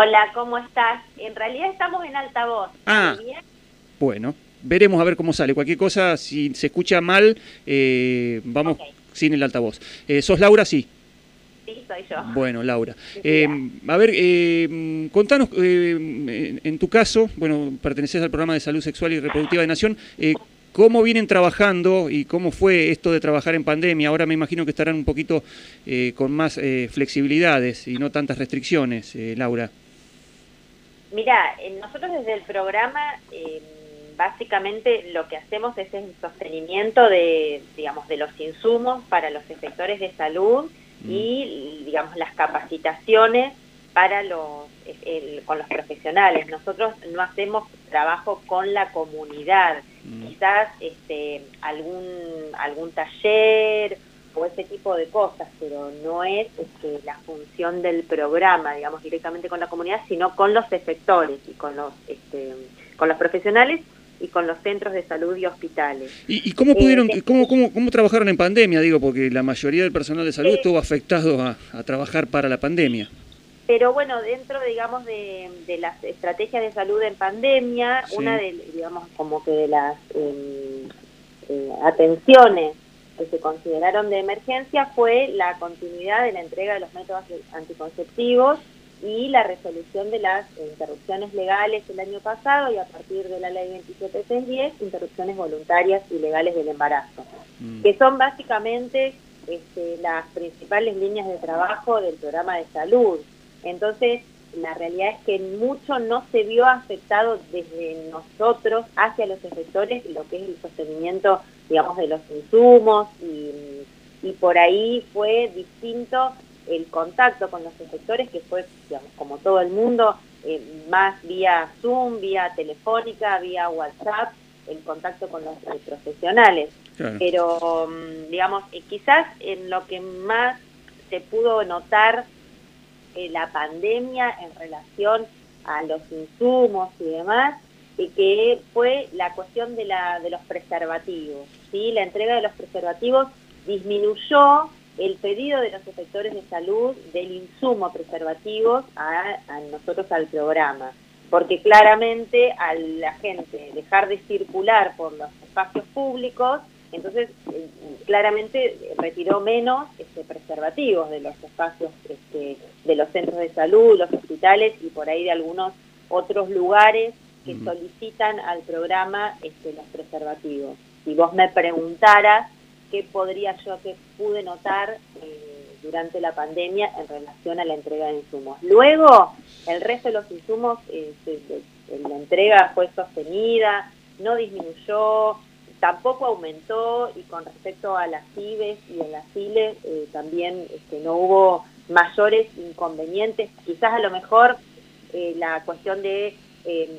Hola, ¿cómo estás? En realidad estamos en altavoz. Ah, bueno, veremos a ver cómo sale. Cualquier cosa, si se escucha mal, eh, vamos sin el altavoz. Eh, ¿Sos Laura? Sí. Sí, soy yo. Bueno, Laura. Eh, a ver, eh, contanos, eh, en tu caso, bueno, perteneces al programa de salud sexual y reproductiva de Nación, ¿cómo vienen trabajando y cómo fue esto de trabajar en pandemia? Ahora me imagino que estarán un poquito con más flexibilidades y no tantas restricciones, Laura. Mira, nosotros desde el programa básicamente lo que hacemos es el sostenimiento de, digamos, de los insumos para los efectores de salud Mm. y, digamos, las capacitaciones para los, con los profesionales. Nosotros no hacemos trabajo con la comunidad, mm. quizás este, algún, algún taller o ese tipo de cosas, pero no es este, la función del programa, digamos, directamente con la comunidad, sino con los efectores y con los, este, con los profesionales y con los centros de salud y hospitales. ¿Y, cómo pudieron, eh, cómo, cómo, cómo, trabajaron en pandemia? Digo, porque la mayoría del personal de salud estuvo afectado a, trabajar para la pandemia. Pero bueno, dentro, digamos, de, las estrategias de salud en pandemia, una de, digamos, como que de las em, eh, atenciones que se consideraron de emergencia fue la continuidad de la entrega de los métodos anticonceptivos y la resolución de las interrupciones legales el año pasado y a partir de la ley 27610, interrupciones voluntarias y legales del embarazo, mm. que son básicamente este, las principales líneas de trabajo del programa de salud. Entonces, la realidad es que mucho no se vio afectado desde nosotros hacia los efectores lo que es el sostenimiento, digamos, de los insumos y, y por ahí fue distinto el contacto con los efectores, que fue, digamos, como todo el mundo, eh, más vía Zoom, vía telefónica, vía WhatsApp, el contacto con los profesionales. Pero, mm, digamos, eh, quizás en lo que más se pudo notar eh, la pandemia en relación a los insumos y demás, que fue la cuestión de, la, de los preservativos. ¿sí? La entrega de los preservativos disminuyó el pedido de los efectores de salud del insumo preservativos a, nosotros al programa, porque claramente a la gente dejar de circular por los espacios públicos, entonces eh, claramente retiró menos este, preservativos de los espacios este, de los centros de salud, los hospitales y por ahí de algunos otros lugares que solicitan al programa este, los preservativos. Si vos me preguntaras qué podría yo, que pude notar eh, durante la pandemia en relación a la entrega de insumos. Luego, el resto de los insumos, eh, la entrega fue sostenida, no disminuyó, tampoco aumentó y con respecto a las IBES y en las ILE eh, también este, no hubo mayores inconvenientes. Quizás a lo mejor la cuestión de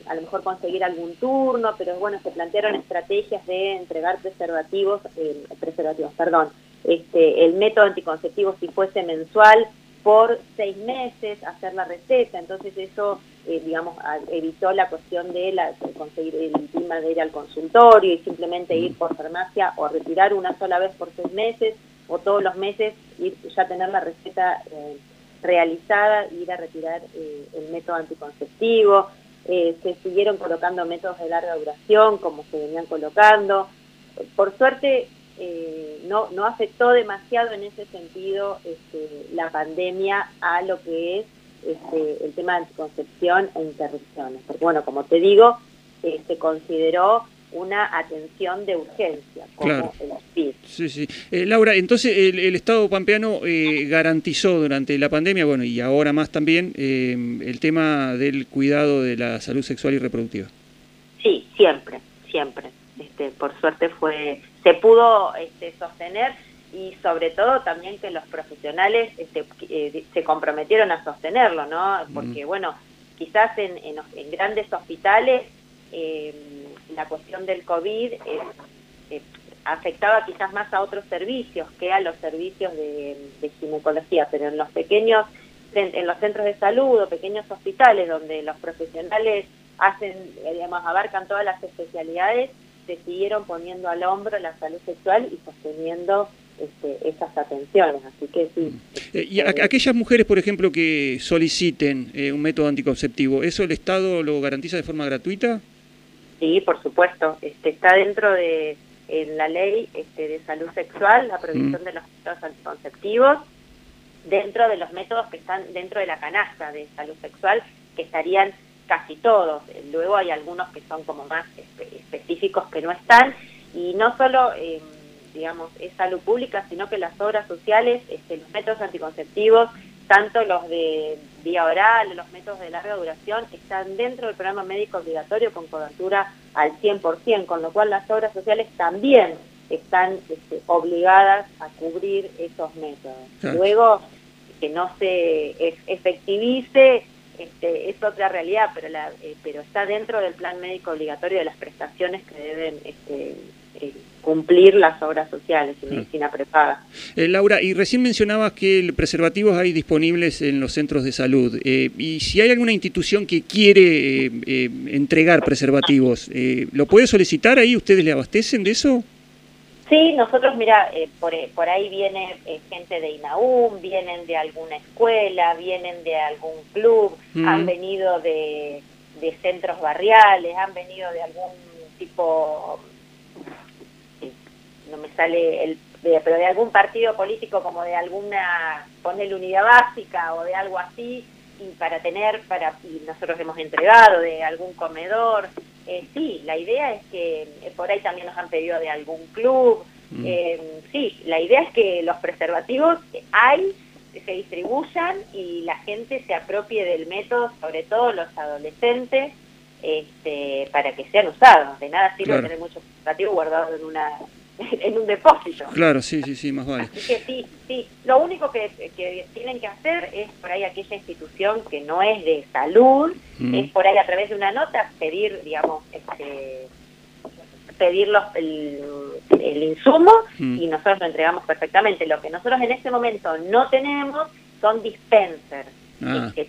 a lo mejor conseguir algún turno, pero bueno, se plantearon estrategias de entregar preservativos, eh, preservativos, perdón, este, el método anticonceptivo si fuese mensual por seis meses, hacer la receta, entonces eso, eh, digamos, evitó la cuestión de, conseguir el tema de ir al consultorio y simplemente ir por farmacia o retirar una sola vez por seis meses o todos los meses y ya tener la receta eh, realizada, ir a retirar el método anticonceptivo, eh, se siguieron colocando métodos de larga duración como se venían colocando. Por suerte eh, no, no afectó demasiado en ese sentido este, la pandemia a lo que es este, el tema de anticoncepción e interrupciones. Porque bueno, como te digo, eh, se consideró una atención de urgencia, como el SPID. Sí, sí. Eh, Laura, entonces el, Estado pampeano eh, garantizó durante la pandemia, bueno, y ahora más también, eh, el tema del cuidado de la salud sexual y reproductiva. Sí, siempre, siempre. Este, por suerte fue, se pudo este, sostener y sobre todo también que los profesionales este, se comprometieron a sostenerlo, ¿no? Porque, bueno, quizás en, en grandes hospitales eh, la cuestión del COVID eh, eh, afectaba quizás más a otros servicios que a los servicios de, ginecología, pero en los pequeños, en, los centros de salud o pequeños hospitales donde los profesionales hacen, digamos, abarcan todas las especialidades, se siguieron poniendo al hombro la salud sexual y sosteniendo este, esas atenciones. Así que sí. Eh, y aquellas mujeres, por ejemplo, que soliciten eh, un método anticonceptivo, ¿eso el Estado lo garantiza de forma gratuita? Sí, por supuesto. Este, está dentro de la ley este, de salud sexual, la provisión mm. de los métodos anticonceptivos, dentro de los métodos que están dentro de la canasta de salud sexual, que estarían casi todos. Luego hay algunos que son como más específicos que no están. Y no solo... Eh, digamos, es salud pública, sino que las obras sociales, este, los métodos anticonceptivos, tanto los de vía oral, los métodos de larga duración, están dentro del programa médico obligatorio con cobertura al 100%, con lo cual las obras sociales también están este, obligadas a cubrir esos métodos. Luego, que no se efectivice, este, es otra realidad, pero, la, eh, pero está dentro del plan médico obligatorio de las prestaciones que deben este, eh, cumplir las obras sociales y medicina prepaga. Eh, Laura, y recién mencionabas que preservativos hay disponibles en los centros de salud. Eh, y si hay alguna institución que quiere entregar preservativos, ¿lo puede solicitar ahí? ¿Ustedes le abastecen de eso? Sí, nosotros, mira, por, por, ahí viene gente de INAUM, vienen de alguna escuela, vienen de algún club, mm. han venido de, de centros barriales, han venido de algún tipo no me sale el pero de algún partido político como de alguna ponerle unidad básica o de algo así y para tener para y nosotros hemos entregado de algún comedor. Eh, sí la idea es que eh, por ahí también nos han pedido de algún club. Mm. eh, sí la idea es que los preservativos hay se distribuyan y la gente se apropie del método sobre todo los adolescentes este, para que sean usados. De nada sirve tener muchos preservativos guardados en una en un depósito. Claro, sí, sí, sí, más vale. Así que sí, sí. Lo único que, tienen que hacer es por ahí aquella institución que no es de salud, mm. es por ahí a través de una nota pedir, digamos, este, pedir el, insumo mm. y nosotros lo entregamos perfectamente. Lo que nosotros en este momento no tenemos son dispensers. Ah. Que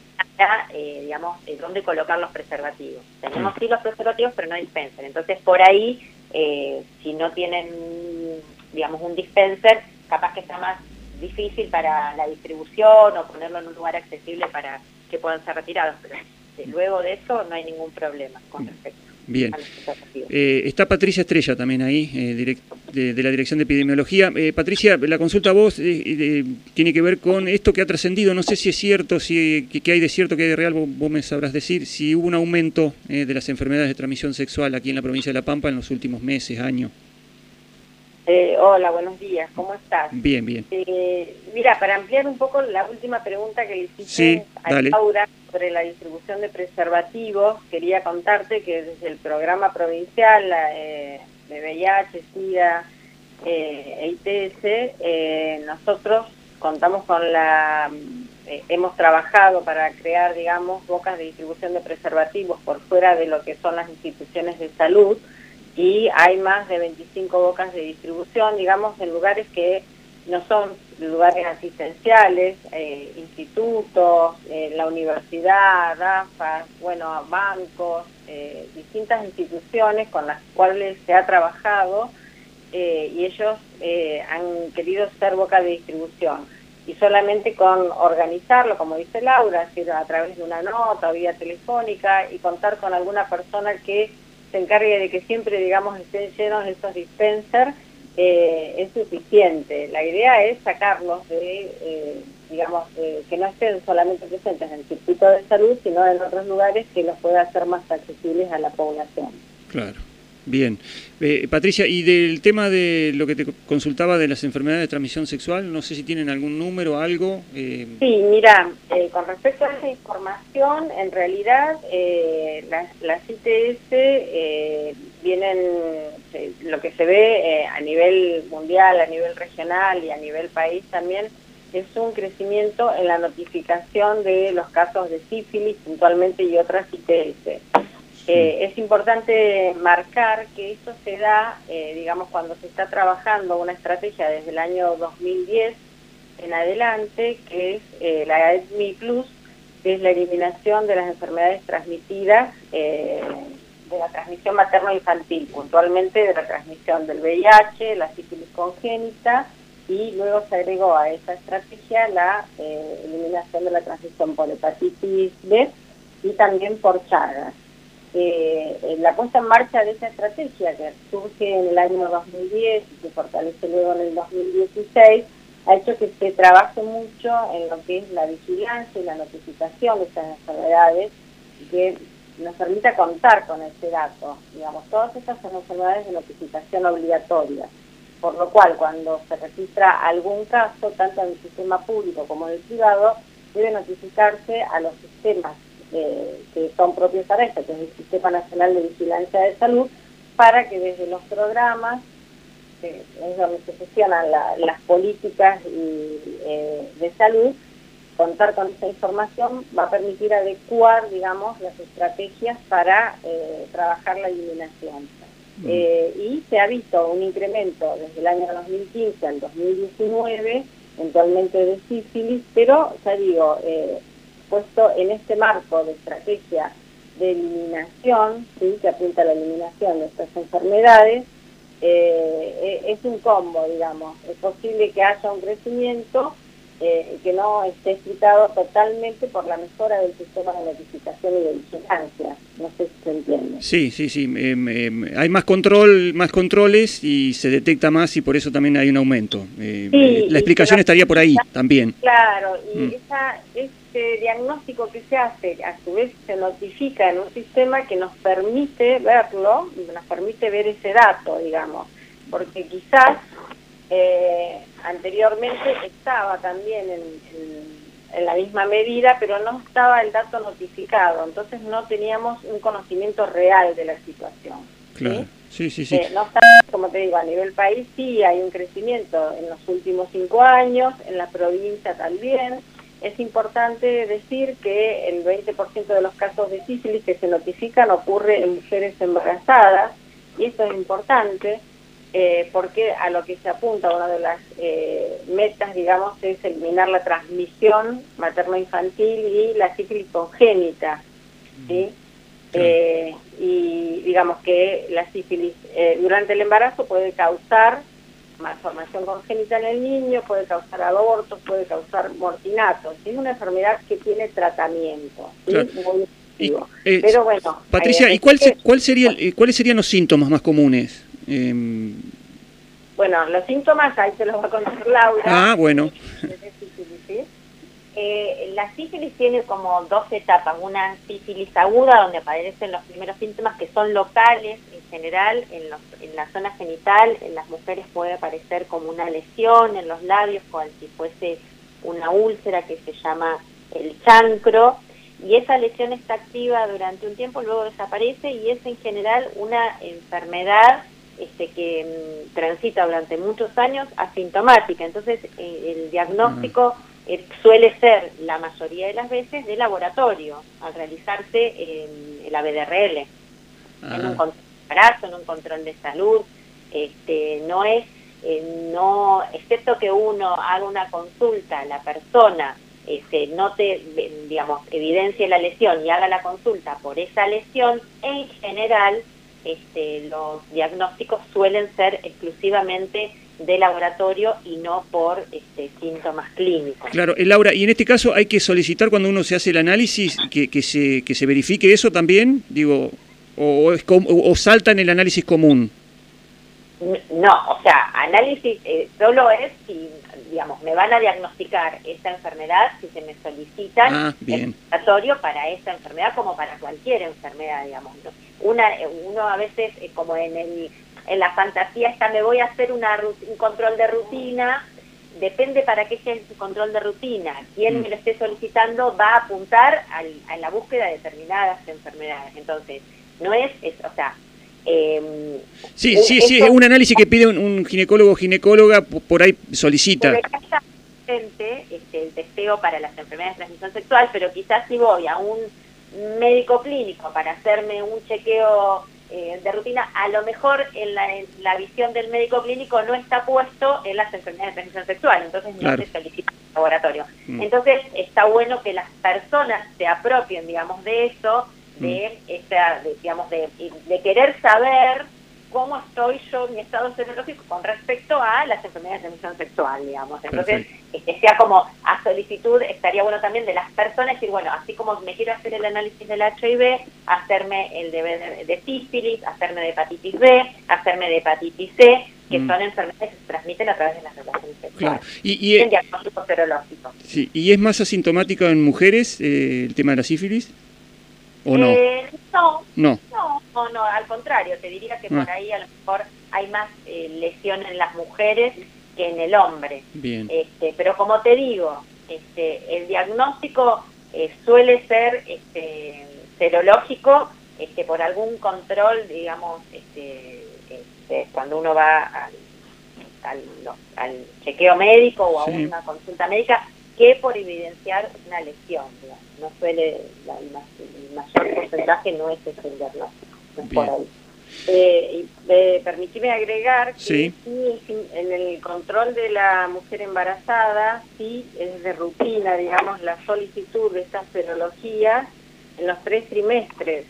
eh, digamos, eh, dónde colocar los preservativos. Tenemos sí los preservativos, pero no dispensers. Entonces, por ahí eh, si no tienen, digamos, un dispenser, capaz que está más difícil para la distribución o ponerlo en un lugar accesible para que puedan ser retirados. Pero luego de eso no hay ningún problema con respecto. Bien. Eh, está Patricia Estrella también ahí, eh, de, la Dirección de Epidemiología. Eh, Patricia, la consulta a vos tiene que ver con esto que ha trascendido. No sé si es cierto, si que, hay de cierto, que hay de real, vos, me sabrás decir, si hubo un aumento de las enfermedades de transmisión sexual aquí en la provincia de La Pampa en los últimos meses, años. Hola, buenos días, ¿cómo estás? Bien, bien. mira, para ampliar un poco la última pregunta que le hiciste a Laura, sobre la distribución de preservativos, quería contarte que desde el programa provincial eh, de VIH, SIDA eh, e ITS, eh, nosotros contamos con la... hemos trabajado para crear, digamos, bocas de distribución de preservativos por fuera de lo que son las instituciones de salud y hay más de 25 bocas de distribución, digamos, en lugares que no son lugares asistenciales, eh, institutos, eh, la universidad, RAFAS, bueno, bancos, eh, distintas instituciones con las cuales se ha trabajado y ellos han querido ser boca de distribución. Y solamente con organizarlo, como dice Laura, a través de una nota vía telefónica y contar con alguna persona que se encargue de que siempre, digamos, estén llenos esos dispensers, eh, es suficiente. La idea es sacarlos de, eh, digamos, que no estén solamente presentes en el circuito de salud, sino en otros lugares que los pueda hacer más accesibles a la población. Claro. Bien. Eh, Patricia, y del tema de lo que te consultaba de las enfermedades de transmisión sexual, no sé si tienen algún número o algo. Eh... Sí, mira, eh, con respecto a esa información, en realidad eh, las, las, ITS vienen, lo que se ve a nivel mundial, a nivel regional y a nivel país también, es un crecimiento en la notificación de los casos de sífilis puntualmente y otras ITS. Eh, es importante marcar que eso se da, eh, digamos, cuando se está trabajando una estrategia desde el año 2010 en adelante, que es eh, la EDMI Plus, que es la eliminación de las enfermedades transmitidas, de la transmisión materno-infantil, puntualmente de la transmisión del VIH, la sífilis congénita y luego se agregó a esa estrategia la eliminación de la transmisión por hepatitis B y también por Chagas. Eh, la puesta en marcha de esa estrategia que surge en el año 2010 y se fortalece luego en el 2016 ha hecho que se trabaje mucho en lo que es la vigilancia y la notificación de estas enfermedades y que nos permita contar con ese dato. Digamos, todas estas son enfermedades de notificación obligatoria, por lo cual cuando se registra algún caso, tanto en el sistema público como en el privado, debe notificarse a los sistemas eh, que son propios para esto, que es el Sistema Nacional de Vigilancia de Salud, para que desde los programas que es donde se gestionan las políticas eh, de salud, contar con esa información va a permitir adecuar, digamos, las estrategias para eh, trabajar la eliminación. Mm. Eh, y se ha visto un incremento desde el año 2015 al 2019, eventualmente de sífilis, pero ya digo, puesto en este marco de estrategia de eliminación, ¿sí? que apunta a la eliminación de estas enfermedades, eh, es un combo, digamos. Es posible que haya un crecimiento eh, que no esté explicado totalmente por la mejora del sistema de notificación y de vigilancia. No sé si se entiende. Sí, sí, sí. Em, hay más control, más controles y se detecta más y por eso también hay un aumento. Eh, la explicación estaría por ahí también. Claro, y mm. esa, ese diagnóstico que se hace, a su vez se notifica en un sistema que nos permite verlo, nos permite ver ese dato, digamos, porque quizás eh, anteriormente estaba también en, en, la misma medida, pero no estaba el dato notificado, entonces no teníamos un conocimiento real de la situación. Claro. Sí, sí, sí. Eh, no está, como te digo, a nivel país sí hay un crecimiento en los últimos cinco años, en la provincia también, es importante decir que el 20% de los casos de sífilis que se notifican ocurre en mujeres embarazadas y esto es importante eh, porque a lo que se apunta una de las eh, metas, digamos, es eliminar la transmisión materno-infantil y la sífilis congénita, ¿sí? Eh, y digamos que la sífilis durante el embarazo puede causar malformación congénita en el niño, puede causar abortos, puede causar mortinatos. Es una enfermedad que tiene tratamiento. Pero bueno. Patricia, ¿y cuál, cuál sería, cuáles serían los síntomas más comunes? Em, bueno, los síntomas ahí se los va a contar Laura. Ah, bueno. Eh, la sífilis tiene como dos etapas, una sífilis aguda donde aparecen los primeros síntomas que son locales en general, en, en la zona genital, en las mujeres puede aparecer como una lesión en los labios, como si fuese una úlcera que se llama el chancro, y esa lesión está activa durante un tiempo, luego desaparece y es en general una enfermedad este, que mm, transita durante muchos años asintomática. Entonces, eh, el diagnóstico eh, suele ser la mayoría de las veces de laboratorio, al realizarse en la BDRL, en un control de en un control de salud. Este, no es, eh, no, excepto que uno haga una consulta, la persona este, note, digamos, evidencie la lesión y haga la consulta por esa lesión, en general este, los diagnósticos suelen ser exclusivamente de laboratorio y no por este, síntomas clínicos. Claro, eh, Laura, y en este caso hay que solicitar cuando uno se hace el análisis que, que, se, que se verifique eso también, digo, o, o, salta en el análisis común. No, o sea, análisis eh, solo es si, digamos, me van a diagnosticar esta enfermedad, si se me solicita ah, el laboratorio para esta enfermedad como para cualquier enfermedad, digamos. Una, uno a veces, eh, como en el en la fantasía está, me voy a hacer una, un control de rutina, depende para qué sea el control de rutina. Quien mm. me lo esté solicitando va a apuntar a la búsqueda de determinadas enfermedades. Entonces, no es, o sea... Eh, sí, sí, sí, es un análisis que pide un, ginecólogo o ginecóloga, por ahí solicita. Este, el testeo para las enfermedades de transmisión sexual, pero quizás si voy a un médico clínico para hacerme un chequeo eh, de rutina, a lo mejor en la, visión del médico clínico no está puesto en las enfermedades de transmisión sexual, entonces no se solicita el laboratorio. Mm. Entonces está bueno que las personas se apropien, digamos, de eso, de, mm. esta, digamos, de, querer saber cómo estoy yo, mi estado serológico con respecto a las enfermedades de transmisión sexual, digamos. Entonces, este, sea como a solicitud, estaría bueno también de las personas decir, bueno, así como me quiero hacer el análisis del HIV, hacerme el de, de, sífilis, hacerme de hepatitis B, hacerme de hepatitis C, que mm. son enfermedades que se transmiten a través de las relaciones sexuales. Claro. Y, y, diagnóstico serológico. Sí, ¿y es más asintomático en mujeres eh, el tema de la sífilis? ¿O no? Eh, no, no? No, no, al contrario, te diría que por ah. ahí a lo mejor hay más eh, lesión en las mujeres que en el hombre. Bien. Este, pero como te digo, este, el diagnóstico eh, suele ser este, serológico este, por algún control, digamos, este, este, cuando uno va al, al, chequeo médico o a una consulta médica, que por evidenciar una lesión. No suele, el mayor porcentaje no es ese diagnóstico, no por ahí. Eh, eh, permitime agregar que en el control de la mujer embarazada sí es de rutina, digamos, la solicitud de estas serologías en los tres trimestres.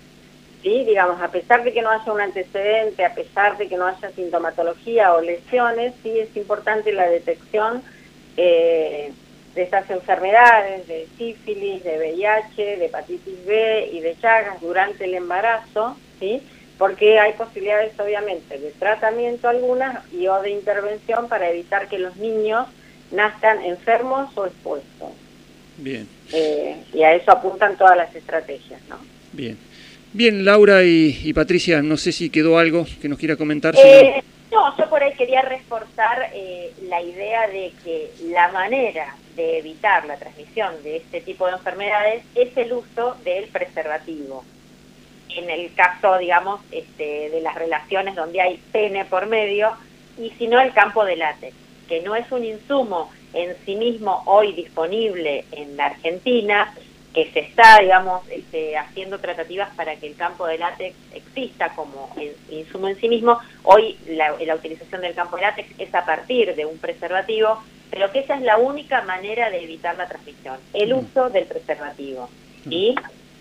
Sí, digamos, a pesar de que no haya un antecedente, a pesar de que no haya sintomatología o lesiones, sí es importante la detección eh, de estas enfermedades, de sífilis, de VIH, de hepatitis B y de Chagas durante el embarazo, ¿sí? porque hay posibilidades obviamente de tratamiento algunas y o de intervención para evitar que los niños nazcan enfermos o expuestos. Bien. Eh, y a eso apuntan todas las estrategias, ¿no? Bien. Bien, Laura y, Patricia, no sé si quedó algo que nos quiera comentar. Eh, no, yo por ahí quería reforzar eh, la idea de que la manera de evitar la transmisión de este tipo de enfermedades es el uso del preservativo. En el caso, digamos, este, de las relaciones donde hay pene por medio, y si no el campo de látex, que no es un insumo en sí mismo hoy disponible en la Argentina, que se está, digamos, este, haciendo tratativas para que el campo de látex exista como insumo en sí mismo. Hoy la, la, utilización del campo de látex es a partir de un preservativo, pero que esa es la única manera de evitar la transmisión, el mm. uso del preservativo. Y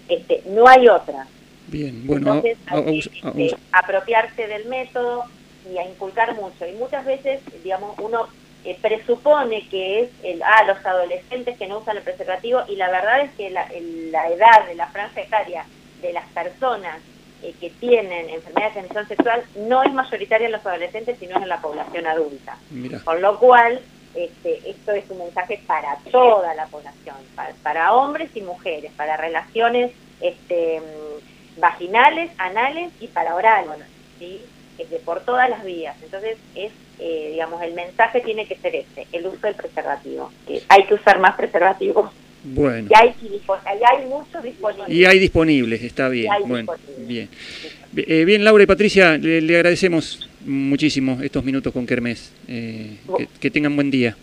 este, no hay otra. Bien, bueno, Entonces hay que este, apropiarse del método y a inculcar mucho. Y muchas veces, digamos, uno eh, presupone que es el, ah, los adolescentes que no usan el preservativo y la verdad es que la, edad de la franja etaria de las personas eh, que tienen enfermedad de transmisión sexual no es mayoritaria en los adolescentes, sino en la población adulta. Con lo cual, este, esto es un mensaje para toda la población, para, hombres y mujeres, para relaciones este, vaginales, anales y para orales, ¿sí? Este, por todas las vías. Entonces, es eh, digamos, el mensaje tiene que ser este, el uso del preservativo. Que hay que usar más preservativos. Bueno. Y hay, hay muchos disponibles. Y hay disponibles, está bien. Bueno, bien. Eh, bien, Laura y Patricia, le, agradecemos muchísimo estos minutos con Kermés. Eh, que, tengan buen día.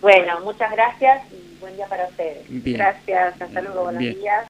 Bueno, muchas gracias y buen día para ustedes. Gracias, hasta luego, buenos días.